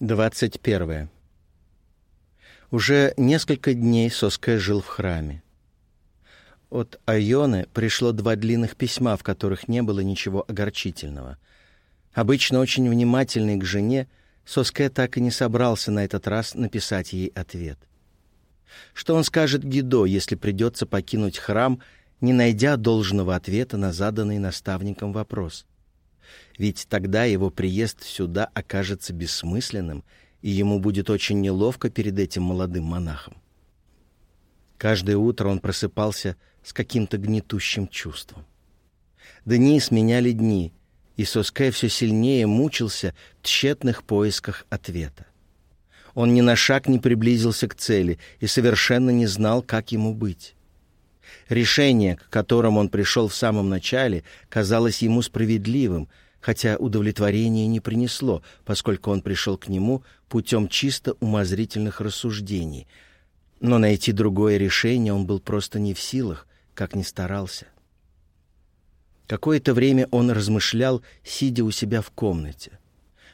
21. Уже несколько дней Соскэ жил в храме. От Айоны пришло два длинных письма, в которых не было ничего огорчительного. Обычно очень внимательный к жене, Соске так и не собрался на этот раз написать ей ответ. Что он скажет Гидо, если придется покинуть храм, не найдя должного ответа на заданный наставником вопрос — ведь тогда его приезд сюда окажется бессмысленным, и ему будет очень неловко перед этим молодым монахом. Каждое утро он просыпался с каким-то гнетущим чувством. Дни сменяли дни, и Соскай все сильнее мучился в тщетных поисках ответа. Он ни на шаг не приблизился к цели и совершенно не знал, как ему быть. Решение, к которому он пришел в самом начале, казалось ему справедливым — хотя удовлетворение не принесло, поскольку он пришел к нему путем чисто умозрительных рассуждений. Но найти другое решение он был просто не в силах, как ни старался. Какое-то время он размышлял, сидя у себя в комнате.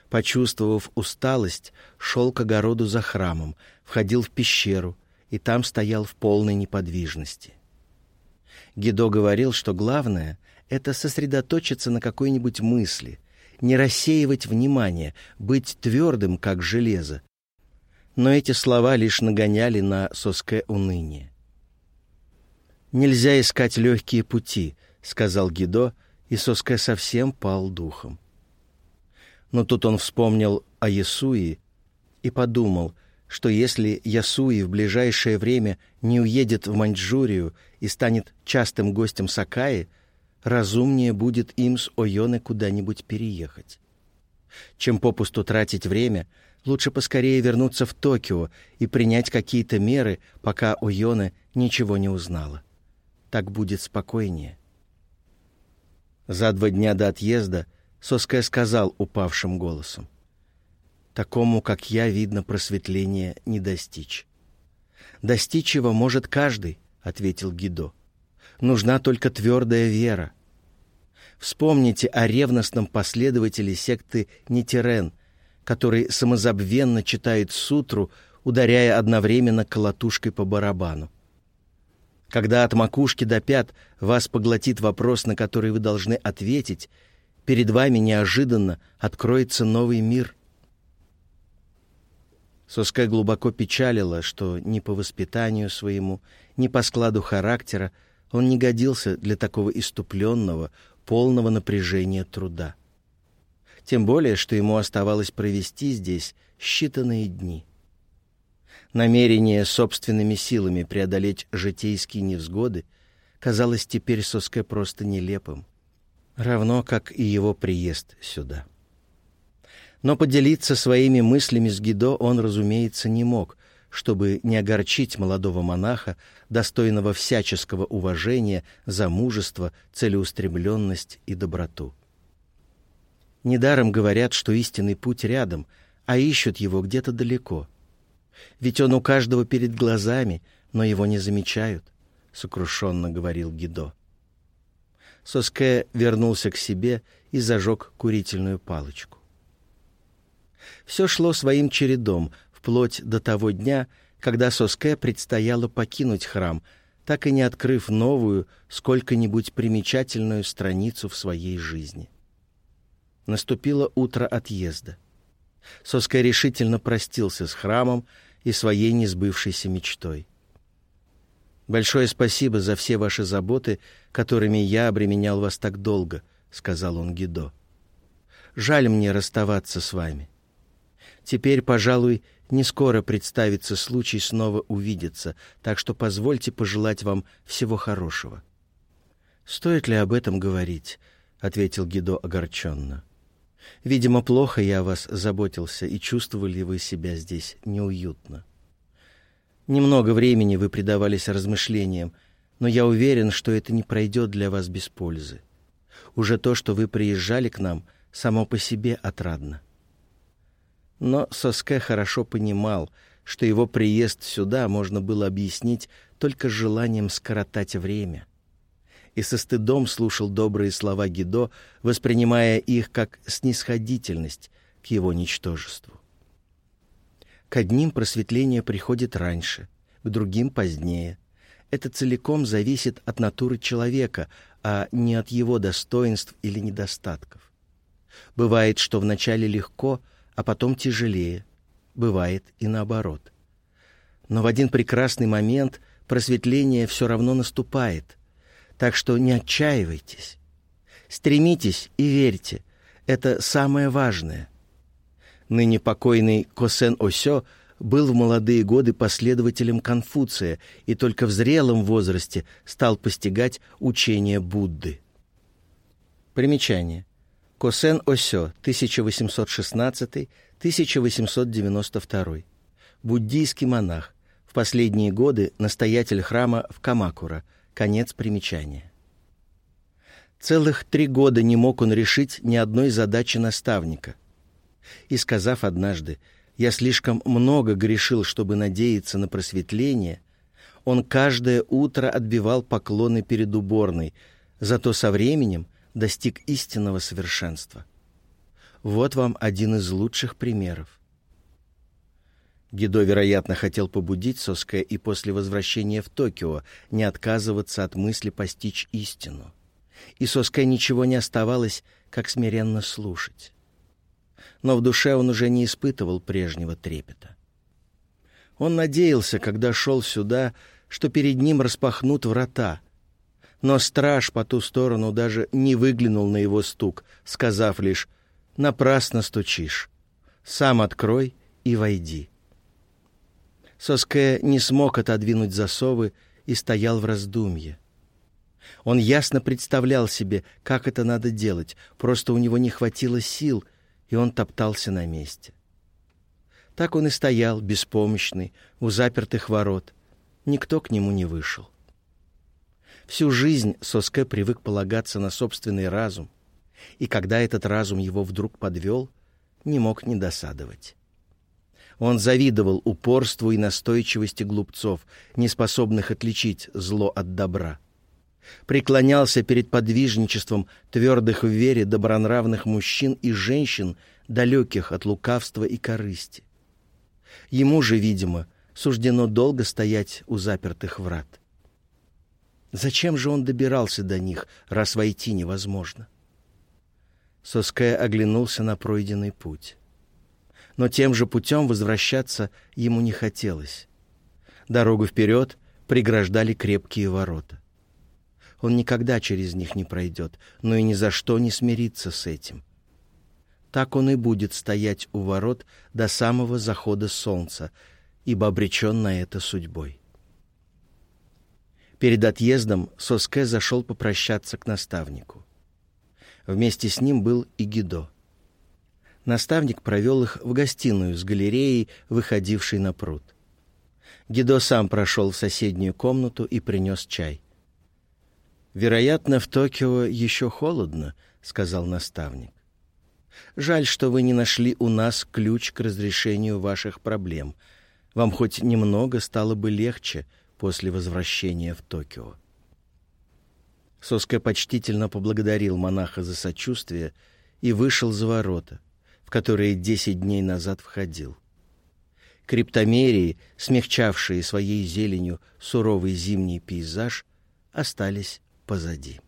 Почувствовав усталость, шел к огороду за храмом, входил в пещеру и там стоял в полной неподвижности. Гидо говорил, что главное — это сосредоточиться на какой-нибудь мысли, не рассеивать внимание, быть твердым, как железо. Но эти слова лишь нагоняли на Соске уныние. «Нельзя искать легкие пути», — сказал Гидо, и Соске совсем пал духом. Но тут он вспомнил о Ясуи и подумал, что если Ясуи в ближайшее время не уедет в Маньчжурию и станет частым гостем Сакаи, разумнее будет им с Ойоны куда-нибудь переехать. Чем попусту тратить время, лучше поскорее вернуться в Токио и принять какие-то меры, пока Ойоне ничего не узнала. Так будет спокойнее. За два дня до отъезда Соская сказал упавшим голосом. «Такому, как я, видно, просветления не достичь». «Достичь его может каждый», — ответил Гидо нужна только твердая вера. Вспомните о ревностном последователе секты Нитерен, который самозабвенно читает сутру, ударяя одновременно колотушкой по барабану. Когда от макушки до пят вас поглотит вопрос, на который вы должны ответить, перед вами неожиданно откроется новый мир. Соска глубоко печалила, что ни по воспитанию своему, ни по складу характера он не годился для такого иступленного, полного напряжения труда. Тем более, что ему оставалось провести здесь считанные дни. Намерение собственными силами преодолеть житейские невзгоды казалось теперь Соске просто нелепым, равно как и его приезд сюда. Но поделиться своими мыслями с Гидо он, разумеется, не мог, чтобы не огорчить молодого монаха, достойного всяческого уважения за мужество, целеустремленность и доброту. Недаром говорят, что истинный путь рядом, а ищут его где-то далеко. Ведь он у каждого перед глазами, но его не замечают, — сокрушенно говорил Гидо. Соске вернулся к себе и зажег курительную палочку. Все шло своим чередом, вплоть до того дня, когда Соске предстояло покинуть храм, так и не открыв новую, сколько-нибудь примечательную страницу в своей жизни. Наступило утро отъезда. Соске решительно простился с храмом и своей несбывшейся мечтой. «Большое спасибо за все ваши заботы, которыми я обременял вас так долго», — сказал он Гидо. «Жаль мне расставаться с вами. Теперь, пожалуй, не скоро представится случай снова увидеться, так что позвольте пожелать вам всего хорошего». «Стоит ли об этом говорить?» — ответил Гидо огорченно. «Видимо, плохо я о вас заботился, и чувствовали вы себя здесь неуютно. Немного времени вы предавались размышлениям, но я уверен, что это не пройдет для вас без пользы. Уже то, что вы приезжали к нам, само по себе отрадно». Но Соске хорошо понимал, что его приезд сюда можно было объяснить только желанием скоротать время. И со стыдом слушал добрые слова Гидо, воспринимая их как снисходительность к его ничтожеству. К одним просветление приходит раньше, к другим позднее. Это целиком зависит от натуры человека, а не от его достоинств или недостатков. Бывает, что вначале легко, а потом тяжелее. Бывает и наоборот. Но в один прекрасный момент просветление все равно наступает. Так что не отчаивайтесь. Стремитесь и верьте. Это самое важное. Ныне покойный Косен Осё был в молодые годы последователем Конфуция и только в зрелом возрасте стал постигать учение Будды. Примечание. Косен Осё, 1816-1892. Буддийский монах. В последние годы настоятель храма в Камакура. Конец примечания. Целых три года не мог он решить ни одной задачи наставника. И сказав однажды, «Я слишком много грешил, чтобы надеяться на просветление», он каждое утро отбивал поклоны перед уборной, зато со временем достиг истинного совершенства. Вот вам один из лучших примеров. Гидо, вероятно, хотел побудить Соская и после возвращения в Токио не отказываться от мысли постичь истину. И Соская ничего не оставалось, как смиренно слушать. Но в душе он уже не испытывал прежнего трепета. Он надеялся, когда шел сюда, что перед ним распахнут врата — но страж по ту сторону даже не выглянул на его стук, сказав лишь «Напрасно стучишь. Сам открой и войди». Соске не смог отодвинуть засовы и стоял в раздумье. Он ясно представлял себе, как это надо делать, просто у него не хватило сил, и он топтался на месте. Так он и стоял, беспомощный, у запертых ворот. Никто к нему не вышел. Всю жизнь Соске привык полагаться на собственный разум, и когда этот разум его вдруг подвел, не мог не досадовать. Он завидовал упорству и настойчивости глупцов, неспособных отличить зло от добра. Преклонялся перед подвижничеством твердых в вере добронравных мужчин и женщин, далеких от лукавства и корысти. Ему же, видимо, суждено долго стоять у запертых врат. Зачем же он добирался до них, раз войти невозможно? Соская оглянулся на пройденный путь. Но тем же путем возвращаться ему не хотелось. Дорогу вперед преграждали крепкие ворота. Он никогда через них не пройдет, но и ни за что не смирится с этим. Так он и будет стоять у ворот до самого захода солнца, ибо обречен на это судьбой. Перед отъездом Соске зашел попрощаться к наставнику. Вместе с ним был и Гидо. Наставник провел их в гостиную с галереей, выходившей на пруд. Гидо сам прошел в соседнюю комнату и принес чай. «Вероятно, в Токио еще холодно», — сказал наставник. «Жаль, что вы не нашли у нас ключ к разрешению ваших проблем. Вам хоть немного стало бы легче, — после возвращения в Токио. Соска почтительно поблагодарил монаха за сочувствие и вышел за ворота, в которые десять дней назад входил. Криптомерии, смягчавшие своей зеленью суровый зимний пейзаж, остались позади.